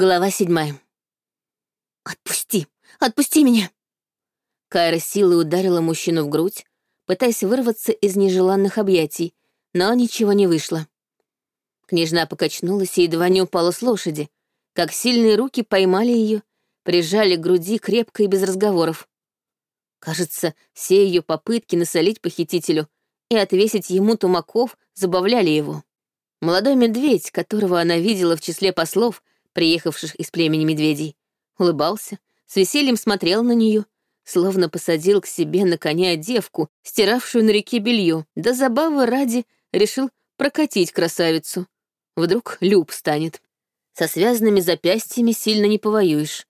Глава седьмая. «Отпусти! Отпусти меня!» Кайра силой ударила мужчину в грудь, пытаясь вырваться из нежеланных объятий, но ничего не вышло. Княжна покачнулась и едва не упала с лошади, как сильные руки поймали ее, прижали к груди крепко и без разговоров. Кажется, все ее попытки насолить похитителю и отвесить ему тумаков забавляли его. Молодой медведь, которого она видела в числе послов, приехавших из племени медведей, улыбался, с весельем смотрел на нее, словно посадил к себе на коня девку, стиравшую на реке белье, да забавы ради решил прокатить красавицу. Вдруг люб станет. Со связанными запястьями сильно не повоюешь.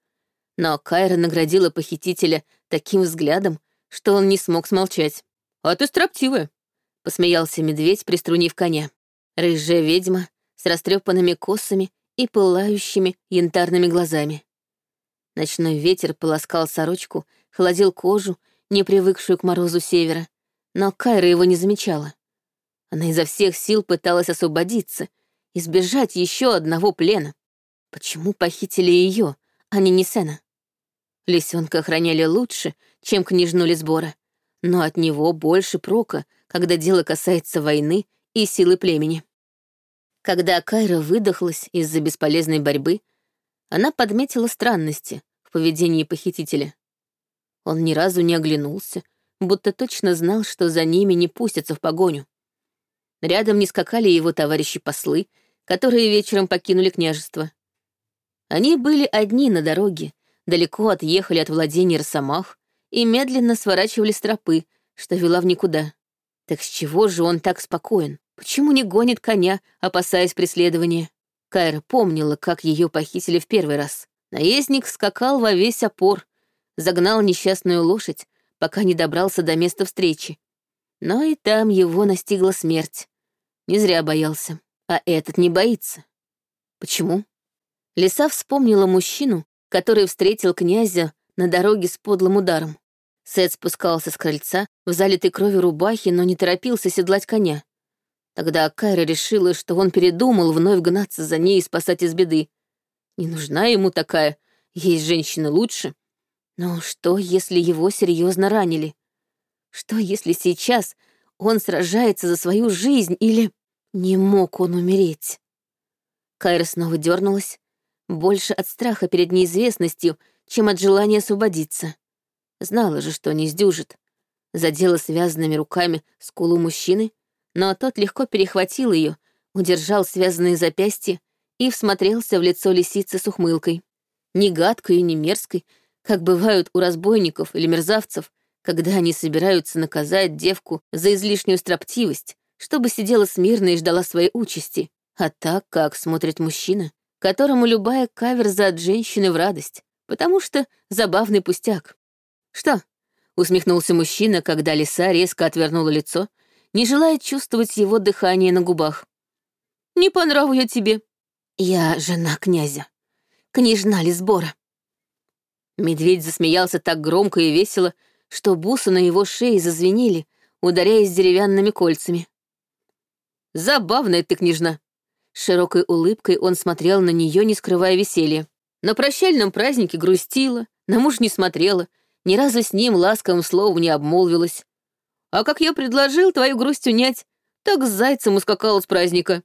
Но Кайра наградила похитителя таким взглядом, что он не смог смолчать. «А ты строптивая», — посмеялся медведь, приструнив коня. Рыжая ведьма с растрепанными косами и пылающими янтарными глазами. Ночной ветер полоскал сорочку, холодил кожу, не привыкшую к морозу севера, но Кайра его не замечала. Она изо всех сил пыталась освободиться, избежать еще одного плена. Почему похитили ее, а не Нисена? Лисенка охраняли лучше, чем княжну Лисбора, но от него больше прока, когда дело касается войны и силы племени. Когда Кайра выдохлась из-за бесполезной борьбы, она подметила странности в поведении похитителя. Он ни разу не оглянулся, будто точно знал, что за ними не пустятся в погоню. Рядом не скакали его товарищи-послы, которые вечером покинули княжество. Они были одни на дороге, далеко отъехали от владения Росомах и медленно сворачивали с тропы, что вела в никуда. Так с чего же он так спокоен? Почему не гонит коня, опасаясь преследования? Кайра помнила, как ее похитили в первый раз. Наездник скакал во весь опор, загнал несчастную лошадь, пока не добрался до места встречи. Но и там его настигла смерть. Не зря боялся. А этот не боится. Почему? Лиса вспомнила мужчину, который встретил князя на дороге с подлым ударом. Сет спускался с крыльца в залитой кровью рубахе, но не торопился седлать коня. Тогда Кайра решила, что он передумал вновь гнаться за ней и спасать из беды. Не нужна ему такая, есть женщина лучше. Но что, если его серьезно ранили? Что, если сейчас он сражается за свою жизнь или... Не мог он умереть? Кайра снова дернулась, больше от страха перед неизвестностью, чем от желания освободиться. Знала же, что не сдюжит. Задела связанными руками скулу мужчины, но тот легко перехватил ее, удержал связанные запястья и всмотрелся в лицо лисицы с ухмылкой. Не гадкой и не мерзкой, как бывают у разбойников или мерзавцев, когда они собираются наказать девку за излишнюю строптивость, чтобы сидела смирно и ждала своей участи, а так, как смотрит мужчина, которому любая каверза от женщины в радость, потому что забавный пустяк. «Что?» — усмехнулся мужчина, когда лиса резко отвернула лицо не желая чувствовать его дыхание на губах. «Не по я тебе». «Я жена князя, княжна Лисбора». Медведь засмеялся так громко и весело, что бусы на его шее зазвенели, ударяясь деревянными кольцами. «Забавная ты, княжна!» широкой улыбкой он смотрел на нее, не скрывая веселья. На прощальном празднике грустила, на муж не смотрела, ни разу с ним ласковым словом не обмолвилась, а как я предложил твою грусть унять, так с зайцем ускакал с праздника.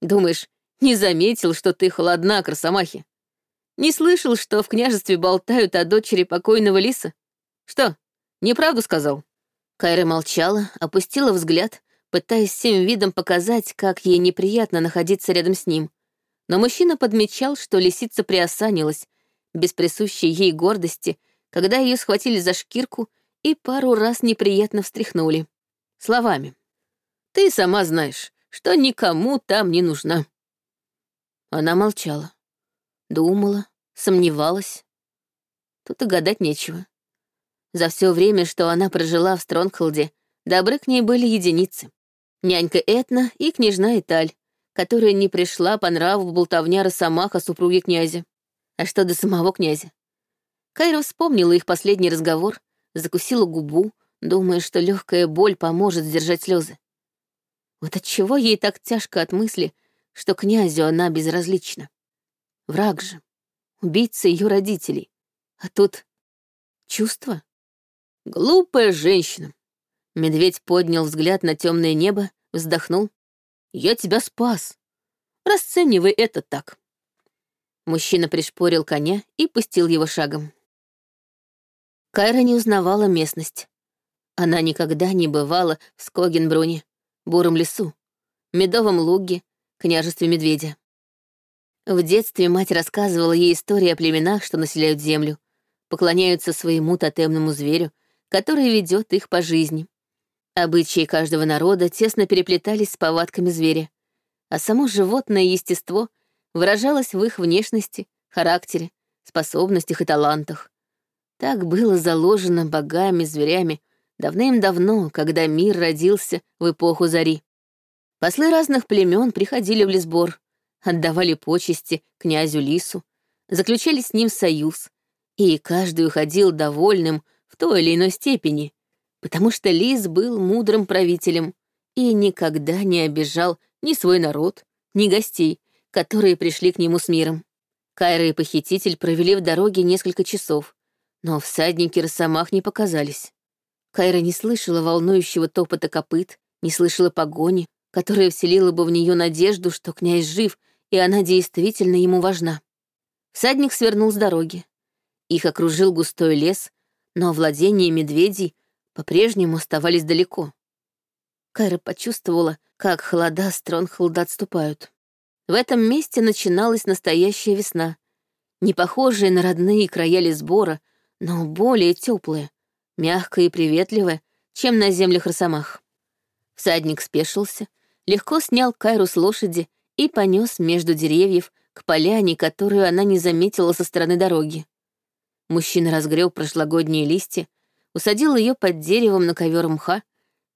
Думаешь, не заметил, что ты холодна, красомахи? Не слышал, что в княжестве болтают о дочери покойного лиса? Что, неправду сказал?» Кайра молчала, опустила взгляд, пытаясь всем видом показать, как ей неприятно находиться рядом с ним. Но мужчина подмечал, что лисица приосанилась, без присущей ей гордости, когда ее схватили за шкирку и пару раз неприятно встряхнули. Словами. «Ты сама знаешь, что никому там не нужна». Она молчала. Думала, сомневалась. Тут и гадать нечего. За все время, что она прожила в Стронгхолде, добры к ней были единицы. Нянька Этна и княжна Италь, которая не пришла по нраву болтовня Росомаха супруги князя. А что до самого князя? Кайра вспомнила их последний разговор закусила губу, думая, что легкая боль поможет сдержать слезы. Вот отчего ей так тяжко от мысли, что князю она безразлична. Враг же, убийца ее родителей. А тут чувство. Глупая женщина. Медведь поднял взгляд на темное небо, вздохнул. Я тебя спас. Расценивай это так. Мужчина пришпорил коня и пустил его шагом. Кайра не узнавала местность. Она никогда не бывала в Скогенбруне, буром лесу, медовом луге, княжестве медведя. В детстве мать рассказывала ей истории о племенах, что населяют землю, поклоняются своему тотемному зверю, который ведет их по жизни. Обычаи каждого народа тесно переплетались с повадками зверя, а само животное естество выражалось в их внешности, характере, способностях и талантах. Так было заложено богами, зверями, давным-давно, когда мир родился в эпоху зари. Послы разных племен приходили в Лесбор, отдавали почести князю Лису, заключали с ним союз, и каждый уходил довольным в той или иной степени, потому что Лис был мудрым правителем и никогда не обижал ни свой народ, ни гостей, которые пришли к нему с миром. Кайра и похититель провели в дороге несколько часов, но всадники Росомах не показались. Кайра не слышала волнующего топота копыт, не слышала погони, которая вселила бы в нее надежду, что князь жив, и она действительно ему важна. Всадник свернул с дороги. Их окружил густой лес, но владения медведей по-прежнему оставались далеко. Кайра почувствовала, как холода Стронхолда отступают. В этом месте начиналась настоящая весна, не похожая на родные края Лесбора, но более теплая, мягкая и приветливая, чем на землях Росомах. Всадник спешился, легко снял Кайру с лошади и понес между деревьев к поляне, которую она не заметила со стороны дороги. Мужчина разгреб прошлогодние листья, усадил ее под деревом на ковер мха,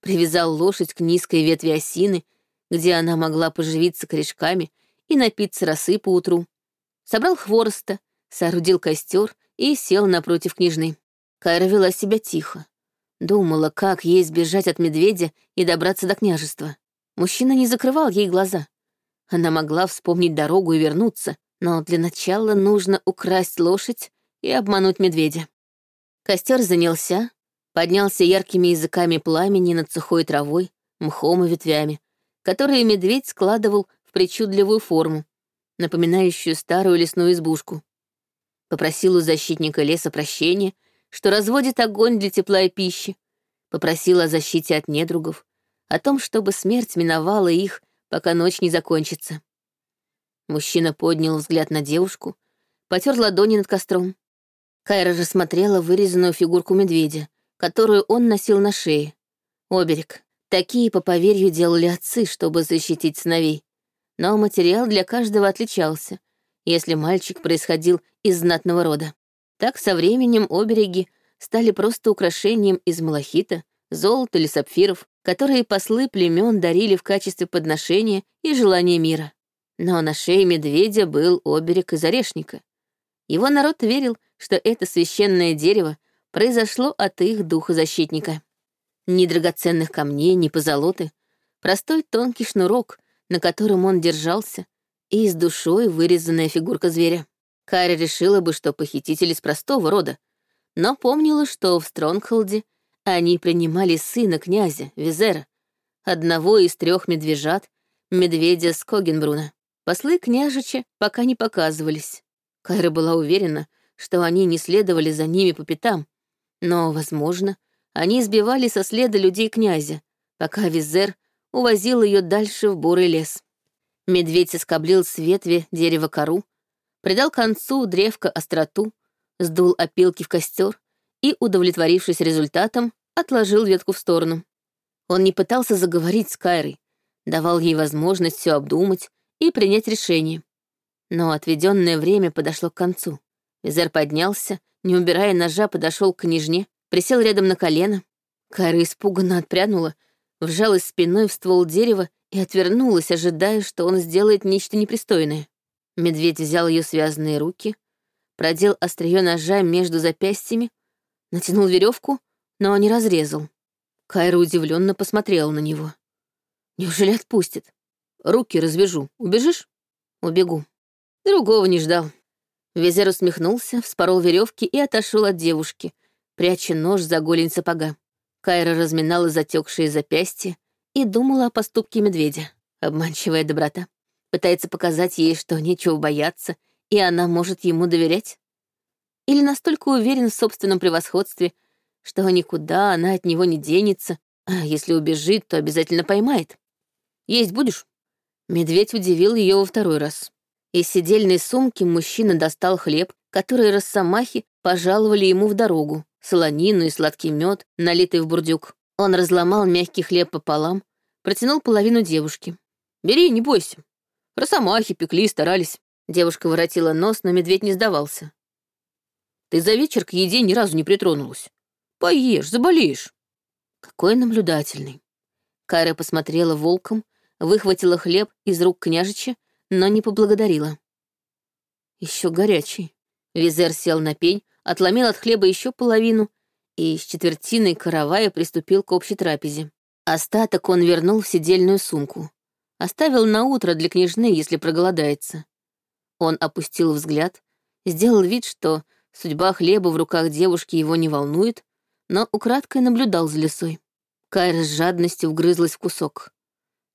привязал лошадь к низкой ветви осины, где она могла поживиться корешками и напиться росы по утру, собрал хвороста, соорудил костер и сел напротив княжны. Кайра вела себя тихо. Думала, как ей сбежать от медведя и добраться до княжества. Мужчина не закрывал ей глаза. Она могла вспомнить дорогу и вернуться, но для начала нужно украсть лошадь и обмануть медведя. Костер занялся, поднялся яркими языками пламени над сухой травой, мхом и ветвями, которые медведь складывал в причудливую форму, напоминающую старую лесную избушку попросил у защитника леса прощения, что разводит огонь для тепла и пищи, попросил о защите от недругов, о том, чтобы смерть миновала их, пока ночь не закончится. Мужчина поднял взгляд на девушку, потер ладони над костром. Кайра же смотрела вырезанную фигурку медведя, которую он носил на шее. Оберег. Такие, по поверью, делали отцы, чтобы защитить сыновей. Но материал для каждого отличался, если мальчик происходил из знатного рода. Так со временем обереги стали просто украшением из малахита, золота или сапфиров, которые послы племен дарили в качестве подношения и желания мира. Но на шее медведя был оберег из орешника. Его народ верил, что это священное дерево произошло от их духозащитника. Ни драгоценных камней, ни позолоты. Простой тонкий шнурок, на котором он держался, и с душой вырезанная фигурка зверя. Каря решила бы, что похититель из простого рода, но помнила, что в Стронгхолде они принимали сына князя, Визера, одного из трех медвежат, медведя Скогенбруна. Послы княжича пока не показывались. Кайра была уверена, что они не следовали за ними по пятам, но, возможно, они сбивали со следа людей князя, пока Визер увозил ее дальше в бурый лес. Медведь соскоблил с ветви дерева кору, придал концу древка остроту, сдул опилки в костер и, удовлетворившись результатом, отложил ветку в сторону. Он не пытался заговорить с Кайрой, давал ей возможность все обдумать и принять решение. Но отведенное время подошло к концу. Визер поднялся, не убирая ножа, подошел к княжне, присел рядом на колено. Кайра испуганно отпрянула, вжалась спиной в ствол дерева и отвернулась, ожидая, что он сделает нечто непристойное. Медведь взял ее связанные руки, продел острие ножа между запястьями, натянул веревку, но не разрезал. Кайра удивленно посмотрела на него. Неужели отпустит? Руки развяжу. Убежишь? Убегу. Другого не ждал. Визер усмехнулся, вспорол веревки и отошел от девушки, пряча нож за голень сапога. Кайра разминала затекшие запястья и думала о поступке медведя. Обманчивая доброта. Пытается показать ей, что нечего бояться, и она может ему доверять. Или настолько уверен в собственном превосходстве, что никуда она от него не денется, а если убежит, то обязательно поймает. «Есть будешь?» Медведь удивил ее во второй раз. Из сидельной сумки мужчина достал хлеб, который росомахи пожаловали ему в дорогу, солонину и сладкий мед, налитый в бурдюк. Он разломал мягкий хлеб пополам, протянул половину девушке. «Бери, не бойся. Росомахи пекли, старались». Девушка воротила нос, но медведь не сдавался. «Ты за вечер к еде ни разу не притронулась. Поешь, заболеешь». Какой наблюдательный. Кайра посмотрела волком, выхватила хлеб из рук княжича, но не поблагодарила. Еще горячий. Визер сел на пень, отломил от хлеба еще половину и с четвертиной каравая приступил к общей трапезе. Остаток он вернул в сидельную сумку. Оставил на утро для княжны, если проголодается. Он опустил взгляд, сделал вид, что судьба хлеба в руках девушки его не волнует, но украдкой наблюдал за лесой. Кайра с жадностью вгрызлась в кусок.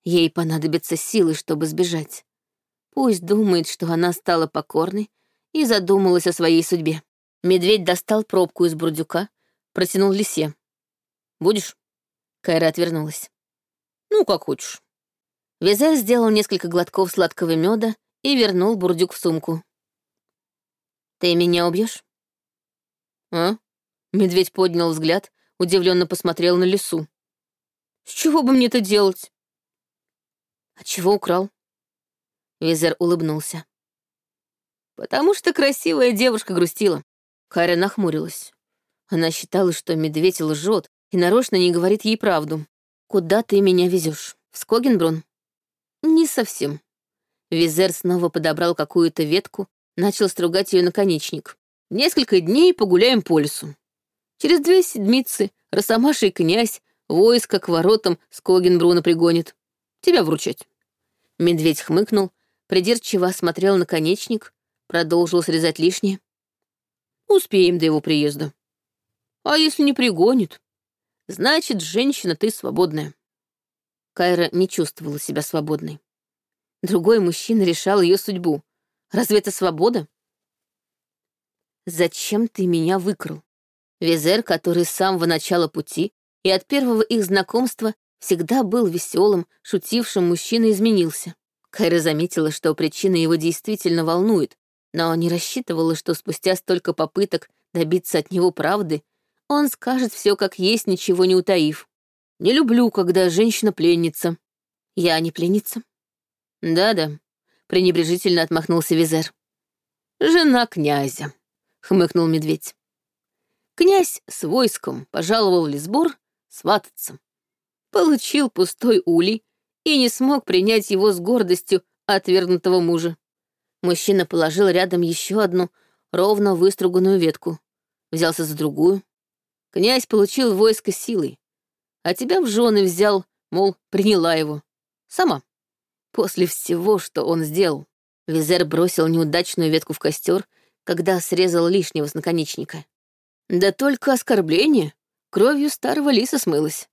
Ей понадобятся силы, чтобы сбежать. Пусть думает, что она стала покорной и задумалась о своей судьбе. Медведь достал пробку из бурдюка, протянул лисе. «Будешь?» Кайра отвернулась. «Ну, как хочешь». Визер сделал несколько глотков сладкого меда и вернул бурдюк в сумку. «Ты меня убьешь? «А?» Медведь поднял взгляд, удивленно посмотрел на лесу. «С чего бы мне это делать?» «А чего украл?» Визер улыбнулся. «Потому что красивая девушка грустила». Каря нахмурилась. Она считала, что медведь лжет и нарочно не говорит ей правду. «Куда ты меня везешь? В Скогенбрун?» «Не совсем». Визер снова подобрал какую-то ветку, начал стругать ее наконечник. «Несколько дней погуляем по лесу. Через две седмицы Росомаша и князь войско к воротам с Когенбруна пригонит. Тебя вручать». Медведь хмыкнул, придирчиво осмотрел наконечник, продолжил срезать лишнее. «Успеем до его приезда. А если не пригонит, значит, женщина ты свободная». Кайра не чувствовала себя свободной. Другой мужчина решал ее судьбу. Разве это свобода? «Зачем ты меня выкрал?» Визер, который с самого начала пути и от первого их знакомства всегда был веселым, шутившим мужчиной, изменился. Кайра заметила, что причина его действительно волнует, но не рассчитывала, что спустя столько попыток добиться от него правды, он скажет все как есть, ничего не утаив. «Не люблю, когда женщина пленница». «Я не пленница?» «Да-да», — пренебрежительно отмахнулся Визер. «Жена князя», — хмыкнул медведь. Князь с войском пожаловал в Лесбор свататься. Получил пустой улей и не смог принять его с гордостью отвергнутого мужа. Мужчина положил рядом еще одну ровно выструганную ветку. Взялся за другую. Князь получил войско силой, а тебя в жены взял, мол, приняла его. Сама. После всего, что он сделал. Визер бросил неудачную ветку в костер, когда срезал лишнего с наконечника. Да только оскорбление кровью старого лиса смылось.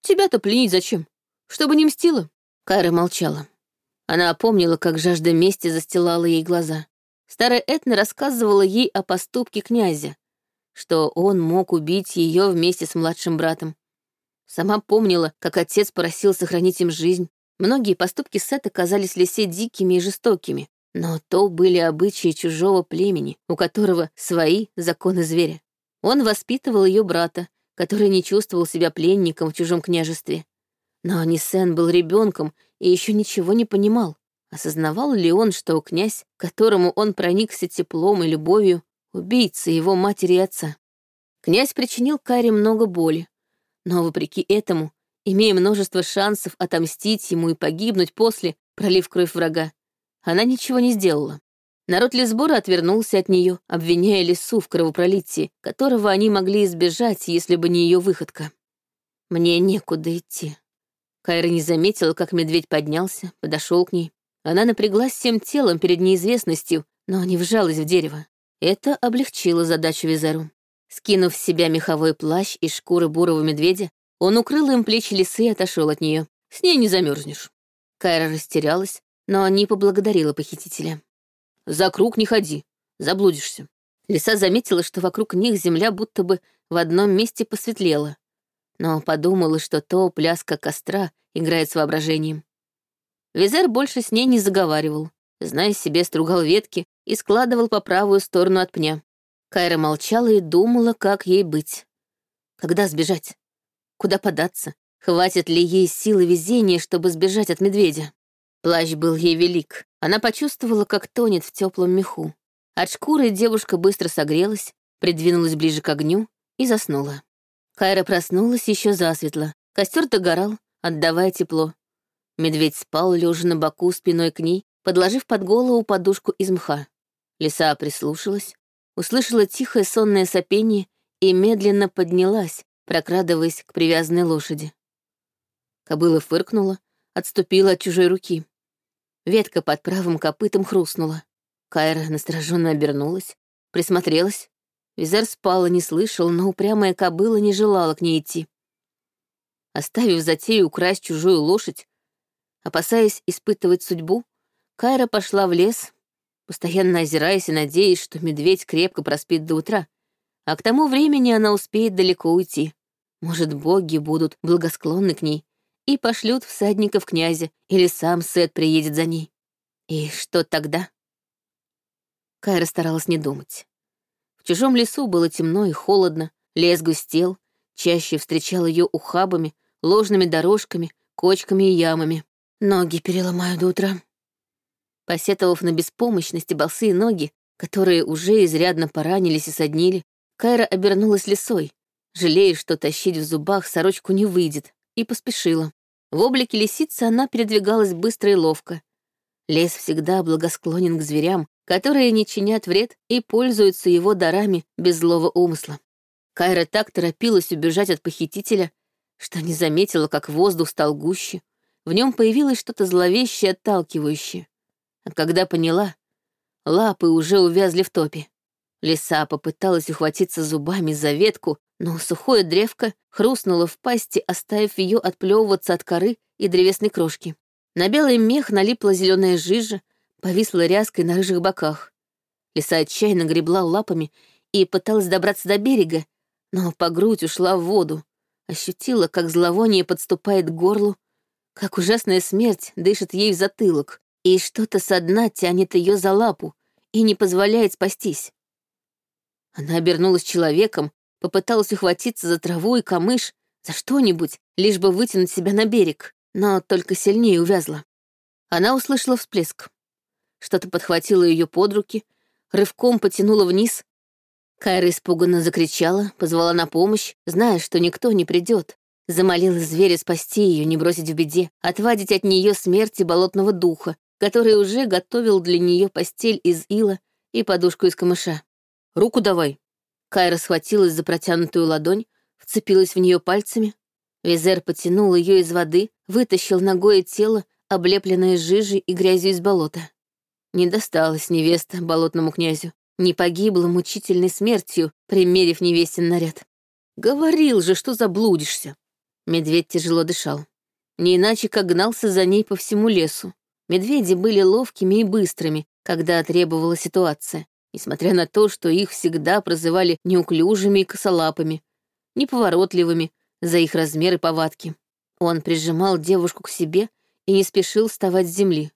Тебя-то пленить зачем? Чтобы не мстила?» Кайра молчала. Она опомнила, как жажда мести застилала ей глаза. Старая Этна рассказывала ей о поступке князя, что он мог убить ее вместе с младшим братом. Сама помнила, как отец просил сохранить им жизнь. Многие поступки Сета казались Лисе дикими и жестокими, но то были обычаи чужого племени, у которого свои законы зверя. Он воспитывал ее брата, который не чувствовал себя пленником в чужом княжестве. Но Нисен был ребенком и еще ничего не понимал. Осознавал ли он, что князь, которому он проникся теплом и любовью, убийца его матери и отца? Князь причинил Каре много боли, но, вопреки этому, имея множество шансов отомстить ему и погибнуть после, пролив кровь врага, она ничего не сделала. Народ Лесбора отвернулся от нее, обвиняя лесу в кровопролитии, которого они могли избежать, если бы не ее выходка. Мне некуда идти. Кайра не заметила, как медведь поднялся, подошел к ней. Она напряглась всем телом перед неизвестностью, но не вжалась в дерево. Это облегчило задачу Визеру. Скинув с себя меховой плащ из шкуры бурого медведя, он укрыл им плечи лисы и отошел от нее. С ней не замерзнешь. Кайра растерялась, но не поблагодарила похитителя. «За круг не ходи, заблудишься». Лиса заметила, что вокруг них земля будто бы в одном месте посветлела, но подумала, что то пляска костра играет с воображением. Визер больше с ней не заговаривал, зная себе, стругал ветки и складывал по правую сторону от пня. Кайра молчала и думала, как ей быть. Когда сбежать? Куда податься? Хватит ли ей силы везения, чтобы сбежать от медведя? Плащ был ей велик. Она почувствовала, как тонет в теплом меху. От шкуры девушка быстро согрелась, придвинулась ближе к огню и заснула. Кайра проснулась еще засветло. Костер догорал, отдавая тепло. Медведь спал, лежа на боку спиной к ней, подложив под голову подушку из мха. Лиса прислушалась, услышала тихое сонное сопение и медленно поднялась, прокрадываясь к привязанной лошади. Кобыла фыркнула, отступила от чужой руки. Ветка под правым копытом хрустнула. Кайра настороженно обернулась, присмотрелась. Визер спал и не слышал, но упрямая кобыла не желала к ней идти. Оставив затею украсть чужую лошадь, опасаясь испытывать судьбу, Кайра пошла в лес, постоянно озираясь и надеясь, что медведь крепко проспит до утра, а к тому времени она успеет далеко уйти. Может, боги будут благосклонны к ней и пошлют всадников князя, или сам Сет приедет за ней. И что тогда? Кайра старалась не думать. В чужом лесу было темно и холодно, лес густел, чаще встречал ее ухабами, ложными дорожками, кочками и ямами. Ноги переломаю до утра. Посетовав на беспомощность и ноги, которые уже изрядно поранились и соднили, Кайра обернулась лисой, жалея, что тащить в зубах сорочку не выйдет, и поспешила. В облике лисицы она передвигалась быстро и ловко. Лес всегда благосклонен к зверям, которые не чинят вред и пользуются его дарами без злого умысла. Кайра так торопилась убежать от похитителя, что не заметила, как воздух стал гуще, в нем появилось что-то зловещее, отталкивающее. А когда поняла, лапы уже увязли в топе. Лиса попыталась ухватиться зубами за ветку, но сухое древко хрустнуло в пасти, оставив ее отплевываться от коры и древесной крошки. На белый мех налипла зеленая жижа, повисла ряской на рыжих боках. Лиса отчаянно гребла лапами и пыталась добраться до берега, но по грудь ушла в воду, ощутила, как зловоние подступает к горлу, как ужасная смерть дышит ей в затылок, и что-то со дна тянет ее за лапу и не позволяет спастись. Она обернулась человеком, попыталась ухватиться за траву и камыш, за что-нибудь, лишь бы вытянуть себя на берег, но только сильнее увязла. Она услышала всплеск. Что-то подхватило ее под руки, рывком потянуло вниз. Кайра испуганно закричала, позвала на помощь, зная, что никто не придет, Замолила зверя спасти ее, не бросить в беде, отвадить от нее смерти болотного духа, который уже готовил для нее постель из ила и подушку из камыша. «Руку давай!» Кайра схватилась за протянутую ладонь, вцепилась в нее пальцами. Визер потянул ее из воды, вытащил ногое тело, облепленное жижей и грязью из болота. Не досталась невеста болотному князю, не погибла мучительной смертью, примерив невестин наряд. Говорил же, что заблудишься. Медведь тяжело дышал. Не иначе, как гнался за ней по всему лесу. Медведи были ловкими и быстрыми, когда требовала ситуация, несмотря на то, что их всегда прозывали неуклюжими и косолапыми, неповоротливыми за их размеры повадки. Он прижимал девушку к себе и не спешил вставать с земли.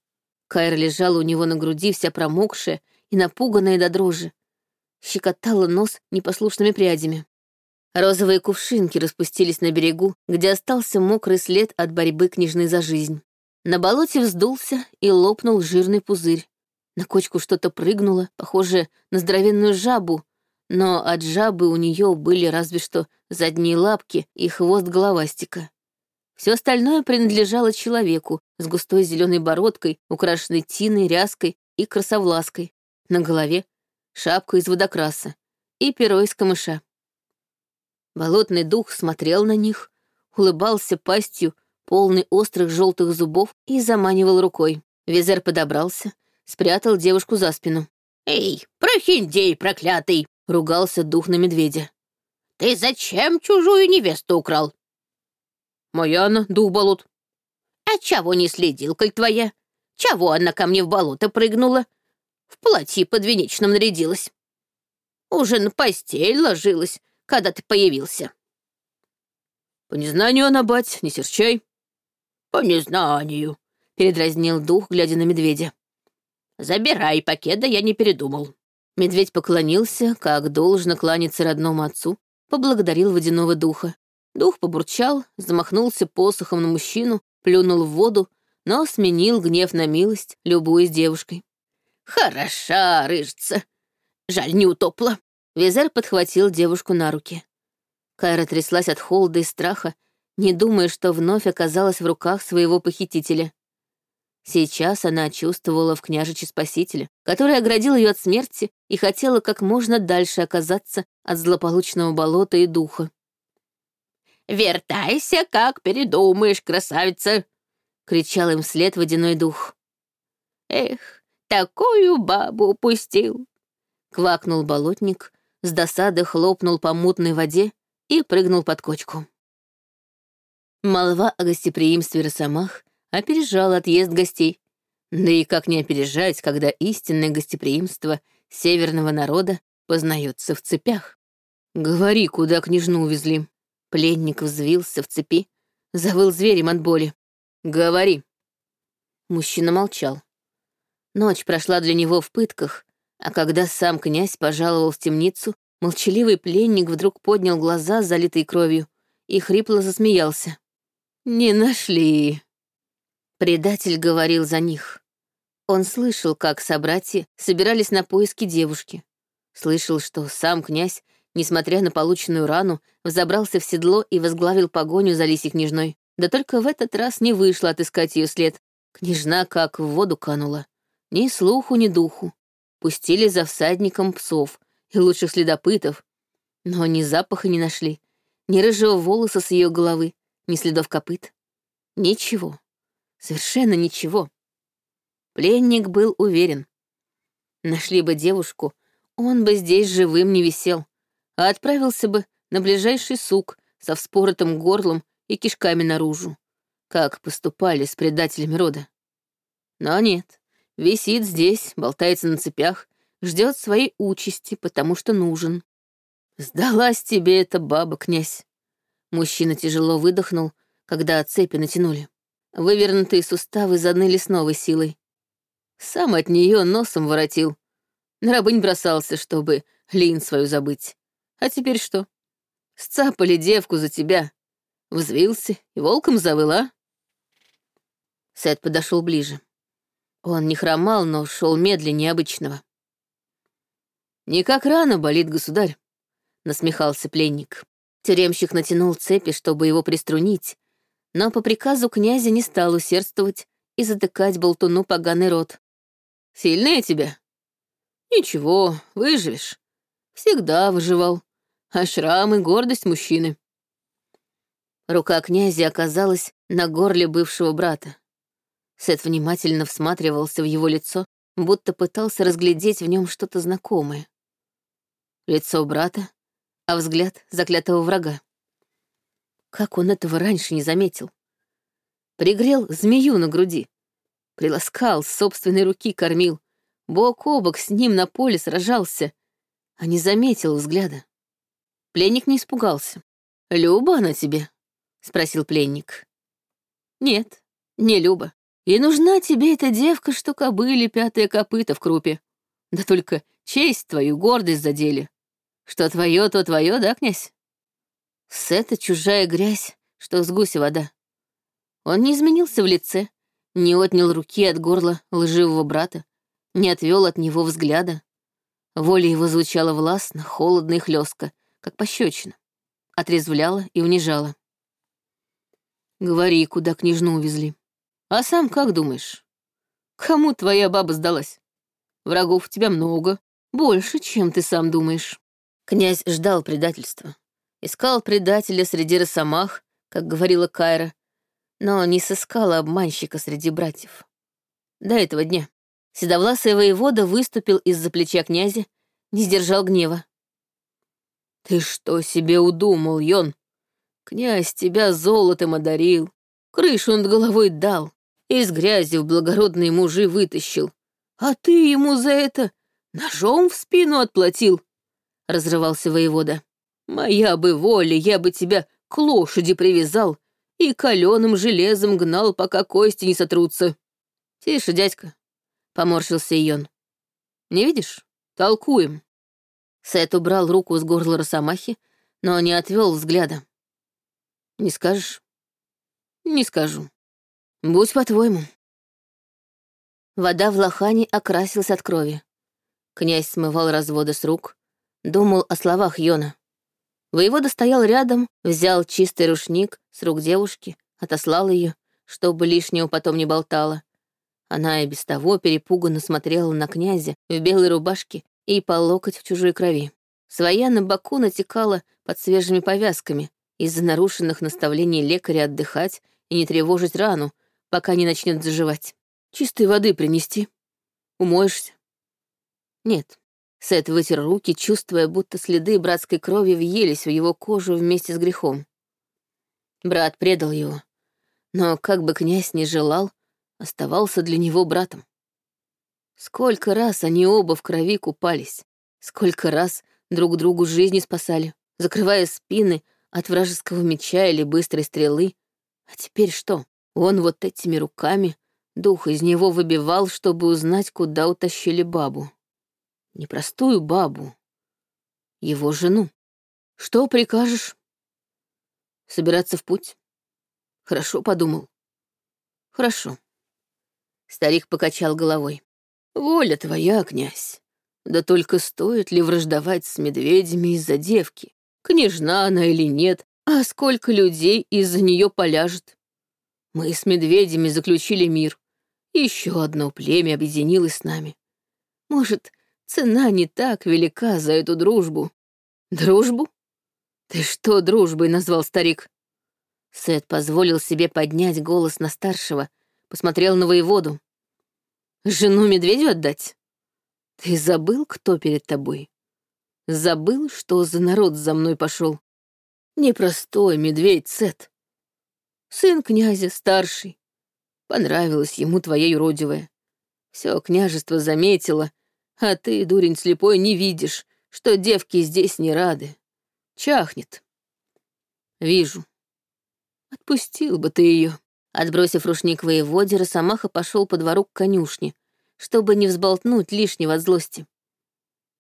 Кайра лежала у него на груди, вся промокшая и напуганная до дрожи. Щекотала нос непослушными прядями. Розовые кувшинки распустились на берегу, где остался мокрый след от борьбы княжны за жизнь. На болоте вздулся и лопнул жирный пузырь. На кочку что-то прыгнуло, похоже на здоровенную жабу, но от жабы у нее были разве что задние лапки и хвост головастика. Все остальное принадлежало человеку с густой зеленой бородкой, украшенной тиной, ряской и красовлаской. На голове шапка из водокраса и перо из камыша. Болотный дух смотрел на них, улыбался пастью, полный острых желтых зубов, и заманивал рукой. Визер подобрался, спрятал девушку за спину. «Эй, прохиндей проклятый!» — ругался дух на медведя. «Ты зачем чужую невесту украл?» «Моя она, дух болот». «А чего не следил, коль твоя? Чего она ко мне в болото прыгнула? В платье подвенечном нарядилась. Уже на постель ложилась, когда ты появился». «По незнанию она, бать, не серчай». «По незнанию», — передразнил дух, глядя на медведя. «Забирай пакет, я не передумал». Медведь поклонился, как должно кланяться родному отцу, поблагодарил водяного духа. Дух побурчал, замахнулся посохом на мужчину, плюнул в воду, но сменил гнев на милость, любуясь девушкой. «Хороша, рыжца! Жаль, не утопла!» Визер подхватил девушку на руки. Кайра тряслась от холода и страха, не думая, что вновь оказалась в руках своего похитителя. Сейчас она чувствовала в княжиче спасителя, который оградил ее от смерти и хотела как можно дальше оказаться от злополучного болота и духа. «Вертайся, как передумаешь, красавица!» — кричал им вслед водяной дух. «Эх, такую бабу упустил!» — квакнул болотник, с досады хлопнул по мутной воде и прыгнул под кочку. Молва о гостеприимстве Росомах опережал отъезд гостей. Да и как не опережать, когда истинное гостеприимство северного народа познается в цепях? Говори, куда княжну увезли. Пленник взвился в цепи, завыл зверем от боли. Говори. Мужчина молчал. Ночь прошла для него в пытках, а когда сам князь пожаловал в темницу, молчаливый пленник вдруг поднял глаза, залитые кровью, и хрипло засмеялся. «Не нашли», Предатель говорил за них. Он слышал, как собратья собирались на поиски девушки. Слышал, что сам князь, несмотря на полученную рану, взобрался в седло и возглавил погоню за лисей княжной. Да только в этот раз не вышло отыскать ее след. Княжна как в воду канула. Ни слуху, ни духу. Пустили за всадником псов и лучших следопытов. Но ни запаха не нашли, ни рыжего волоса с ее головы, ни следов копыт. Ничего. Совершенно ничего. Пленник был уверен. Нашли бы девушку, он бы здесь живым не висел, а отправился бы на ближайший сук со вспоротым горлом и кишками наружу, как поступали с предателями рода. Но нет, висит здесь, болтается на цепях, ждет своей участи, потому что нужен. Сдалась тебе эта баба, князь. Мужчина тяжело выдохнул, когда цепи натянули. Вывернутые суставы заныли с новой силой. Сам от нее носом воротил. На рабынь бросался, чтобы лин свою забыть. А теперь что? Сцапали девку за тебя. Взвился и волком завыла. Сет подошел ближе. Он не хромал, но шел медленнее обычного. «Не как рано болит государь», — насмехался пленник. Тюремщик натянул цепи, чтобы его приструнить, но по приказу князя не стал усердствовать и затыкать болтуну поганый рот. «Сильная тебя?» «Ничего, выживешь. Всегда выживал. А шрамы — гордость мужчины». Рука князя оказалась на горле бывшего брата. Сет внимательно всматривался в его лицо, будто пытался разглядеть в нем что-то знакомое. Лицо брата, а взгляд заклятого врага. Как он этого раньше не заметил? Пригрел змею на груди. Приласкал, собственной руки кормил. Бок о бок с ним на поле сражался, а не заметил взгляда. Пленник не испугался. «Люба она тебе?» — спросил пленник. «Нет, не Люба. И нужна тебе эта девка, что кобыли пятая копыта в крупе. Да только честь твою, гордость задели. Что твое, то твое, да, князь?» С это чужая грязь, что с гуся вода. Он не изменился в лице, не отнял руки от горла лживого брата, не отвел от него взгляда. Воля его звучала властно, холодно и хлестко, как пощечина. Отрезвляла и унижала. Говори, куда княжну увезли. А сам как думаешь? Кому твоя баба сдалась? Врагов у тебя много, больше, чем ты сам думаешь. Князь ждал предательства. Искал предателя среди росомах, как говорила Кайра, но не сыскала обманщика среди братьев. До этого дня. Седовласый воевода выступил из-за плеча князя, не сдержал гнева. «Ты что себе удумал, Йон? Князь тебя золотом одарил, крышу над головой дал, из грязи в благородные мужи вытащил. А ты ему за это ножом в спину отплатил?» — разрывался воевода. «Моя бы воля, я бы тебя к лошади привязал и каленым железом гнал, пока кости не сотрутся». «Тише, дядька», поморщился Ион. «Не видишь? Толкуем». Сет убрал руку с горла Росомахи, но не отвел взгляда. «Не скажешь?» «Не скажу. Будь по-твоему». Вода в лохане окрасилась от крови. Князь смывал разводы с рук, думал о словах Йона. Воевода стоял рядом, взял чистый рушник с рук девушки, отослал ее, чтобы лишнего потом не болтала, она и без того перепуганно смотрела на князя в белой рубашке и по локоть в чужой крови. Своя на боку натекала под свежими повязками из-за нарушенных наставлений лекаря отдыхать и не тревожить рану, пока не начнет заживать. Чистой воды принести. Умоешься? Нет. Сет вытер руки, чувствуя, будто следы братской крови въелись в его кожу вместе с грехом. Брат предал его. Но как бы князь ни желал, оставался для него братом. Сколько раз они оба в крови купались, сколько раз друг другу жизни спасали, закрывая спины от вражеского меча или быстрой стрелы. А теперь что? Он вот этими руками дух из него выбивал, чтобы узнать, куда утащили бабу. Непростую бабу. Его жену. Что прикажешь? Собираться в путь? Хорошо подумал. Хорошо. Старик покачал головой. «Воля твоя, князь. Да только стоит ли враждовать с медведями из-за девки? Княжна она или нет, а сколько людей из-за нее поляжет? Мы с медведями заключили мир. Еще одно племя объединилось с нами. Может, цена не так велика за эту дружбу? Дружбу? Ты что дружбой назвал старик? Сет позволил себе поднять голос на старшего, посмотрел на воеводу. «Жену медведю отдать? Ты забыл, кто перед тобой? Забыл, что за народ за мной пошел? Непростой медведь Сет. Сын князя, старший. Понравилось ему твоя юродивая. Все княжество заметило, а ты, дурень слепой, не видишь, что девки здесь не рады. Чахнет. Вижу. Отпустил бы ты ее. Отбросив рушник воеводе, Росомаха пошел по двору к конюшне, чтобы не взболтнуть лишнего от злости.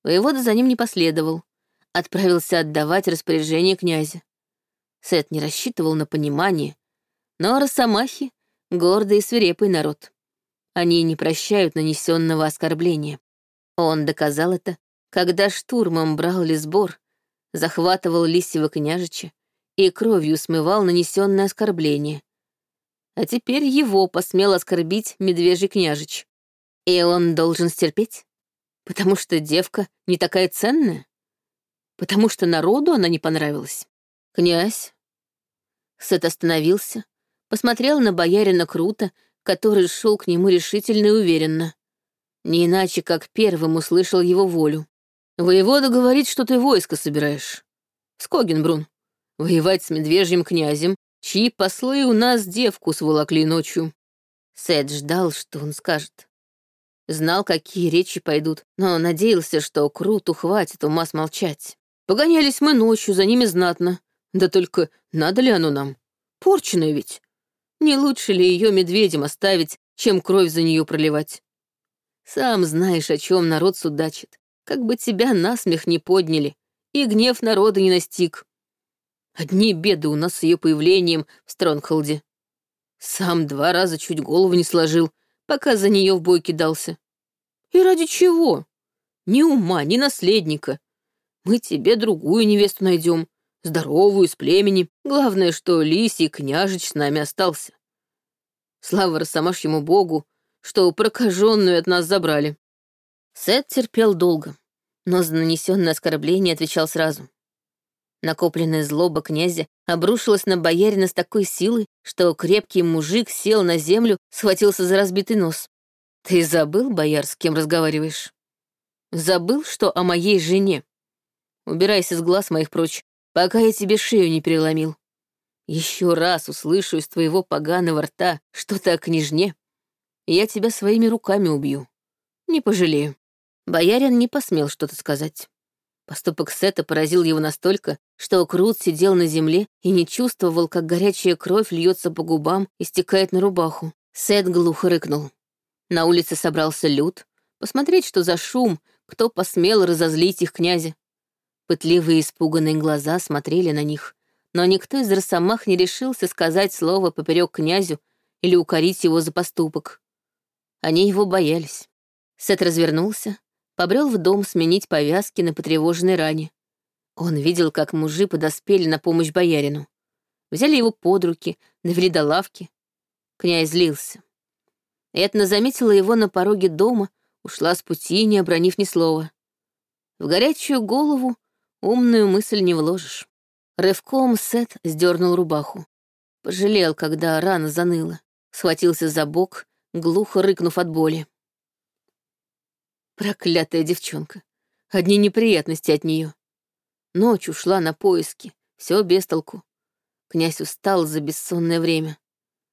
Воевода за ним не последовал, отправился отдавать распоряжение князя. Сет не рассчитывал на понимание, но Росомахи — гордый и свирепый народ. Они не прощают нанесенного оскорбления. Он доказал это, когда штурмом брал Лисбор, захватывал Лисьего княжича и кровью смывал нанесенное оскорбление, а теперь его посмел оскорбить медвежий княжич. И он должен стерпеть? Потому что девка не такая ценная? Потому что народу она не понравилась? Князь? Сет остановился, посмотрел на боярина Круто, который шел к нему решительно и уверенно. Не иначе, как первым услышал его волю. «Воевода говорит, что ты войско собираешь. Скогенбрун. Воевать с медвежьим князем чьи послы у нас девку сволокли ночью. Сет ждал, что он скажет. Знал, какие речи пойдут, но надеялся, что Круту хватит ума смолчать. Погонялись мы ночью, за ними знатно. Да только надо ли оно нам? Порченая ведь. Не лучше ли ее медведем оставить, чем кровь за нее проливать? Сам знаешь, о чем народ судачит. Как бы тебя насмех не подняли, и гнев народа не настиг. Одни беды у нас с ее появлением в Стронгхолде. Сам два раза чуть голову не сложил, пока за нее в бой кидался. И ради чего? Ни ума, ни наследника. Мы тебе другую невесту найдем, здоровую, с племени. Главное, что Лисий княжич с нами остался. Слава Росомашьему богу, что прокаженную от нас забрали. Сет терпел долго, но за нанесенное оскорбление отвечал сразу. Накопленная злоба князя обрушилась на боярина с такой силой, что крепкий мужик сел на землю, схватился за разбитый нос. Ты забыл, бояр, с кем разговариваешь? Забыл, что о моей жене? Убирайся с глаз моих прочь, пока я тебе шею не переломил. Еще раз услышу из твоего поганого рта что-то о княжне, я тебя своими руками убью. Не пожалею. Боярин не посмел что-то сказать. Поступок Сета поразил его настолько, что Крут сидел на земле и не чувствовал, как горячая кровь льется по губам и стекает на рубаху. Сет глухо рыкнул. На улице собрался люд, посмотреть, что за шум, кто посмел разозлить их князя. Пытливые испуганные глаза смотрели на них, но никто из росомах не решился сказать слово поперек князю или укорить его за поступок. Они его боялись. Сет развернулся, побрел в дом сменить повязки на потревоженной ране. Он видел, как мужи подоспели на помощь боярину. Взяли его под руки, довели до лавки. Князь злился. Этна заметила его на пороге дома, ушла с пути, не обронив ни слова. В горячую голову умную мысль не вложишь. Рывком Сет сдернул рубаху. Пожалел, когда рана заныла. Схватился за бок, глухо рыкнув от боли. Проклятая девчонка. Одни неприятности от нее. Ночь ушла на поиски, все без толку. Князь устал за бессонное время.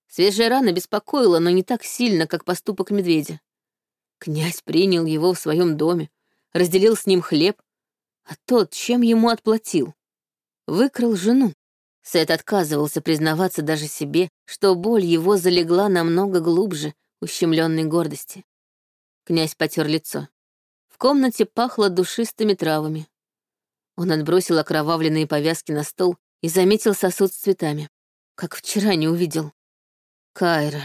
Свежая рана беспокоила, но не так сильно, как поступок медведя. Князь принял его в своем доме, разделил с ним хлеб, а тот чем ему отплатил? Выкрал жену. Сет отказывался признаваться даже себе, что боль его залегла намного глубже ущемленной гордости. Князь потер лицо. В комнате пахло душистыми травами. Он отбросил окровавленные повязки на стол и заметил сосуд с цветами. Как вчера не увидел. Кайра.